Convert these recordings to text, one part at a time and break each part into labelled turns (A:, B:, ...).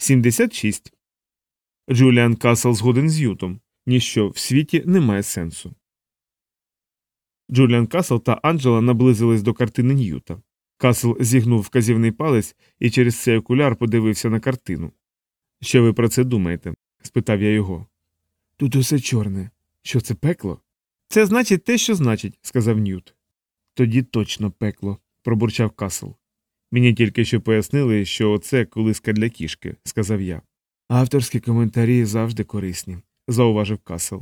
A: 76. Джуліан Касл згоден з Ньютом. Ніщо в світі не має сенсу. Джуліан Касл та Анджела наблизились до картини Ньюта. Касл зігнув вказівний палець і через цей окуляр подивився на картину. Що ви про це думаєте? спитав я його. Тут усе чорне. Що це пекло? Це значить те, що значить, сказав Ньют. Тоді точно пекло, пробурчав Касл. Мені тільки що пояснили, що оце колиска для кішки, сказав я. Авторські коментарі завжди корисні, зауважив Касл.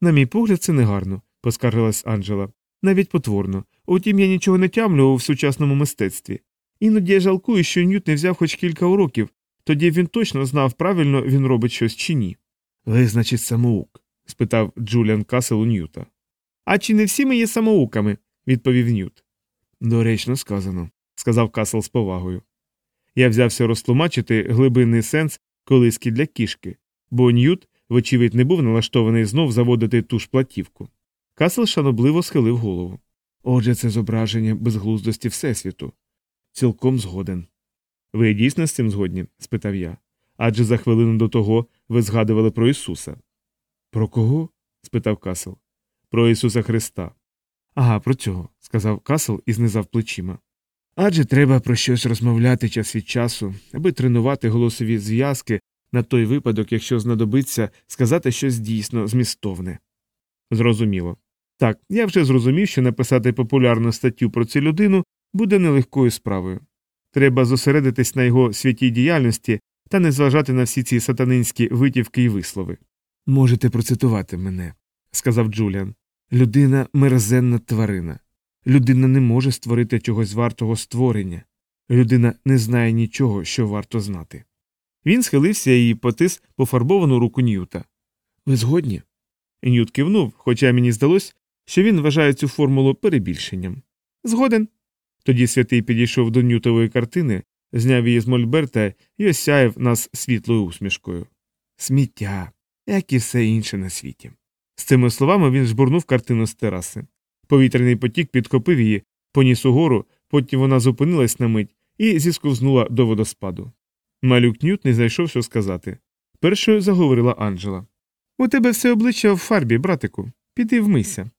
A: На мій погляд, це негарно, поскаржилась Анджела. Навіть потворно. Утім, я нічого не тямлю в сучасному мистецтві. Іноді я жалкую, що Ньют не взяв хоч кілька уроків, тоді він точно знав, правильно він робить щось чи ні. Ви, значить, самоук? спитав Джуліан Касел у Ньюта. А чи не всі ми є самоуками? відповів Ньют. Доречно сказано, сказав Касл з повагою. Я взявся розтлумачити глибинний сенс колиски для кішки, бо Ньют, вочевидь, не був налаштований знов заводити ту ж платівку. Касл шанобливо схилив голову. Отже, це зображення безглуздості Всесвіту. Цілком згоден. Ви дійсно з цим згодні? спитав я. Адже за хвилину до того ви згадували про Ісуса. Про кого? спитав Касл. Про Ісуса Христа. Ага, про цього, сказав Касл і знизав плечима. Адже треба про щось розмовляти час від часу, аби тренувати голосові зв'язки на той випадок, якщо знадобиться сказати щось дійсно змістовне. Зрозуміло. Так, я вже зрозумів, що написати популярну статтю про цю людину буде нелегкою справою. Треба зосередитись на його святій діяльності та не зважати на всі ці сатанинські витівки і вислови. Можете процитувати мене, сказав Джуліан. Людина мерзенна тварина. Людина не може створити чогось вартого створення. Людина не знає нічого, що варто знати. Він схилився і потис пофарбовану руку Ньюта. Ви згодні? Ньют кивнув, хоча мені здалось, що він вважає цю формулу перебільшенням. Згоден. Тоді святий підійшов до нютової картини, зняв її з мольберта і осяяв нас світлою усмішкою. Сміття, як і все інше на світі. З цими словами він жбурнув картину з тераси. Повітряний потік підкопив її, поніс угору, потім вона зупинилась на мить і зісковзнула до водоспаду. Малюк Ньют не знайшов що сказати. Першою заговорила Анджела. У тебе все обличчя в фарбі, братику. Піди вмийся.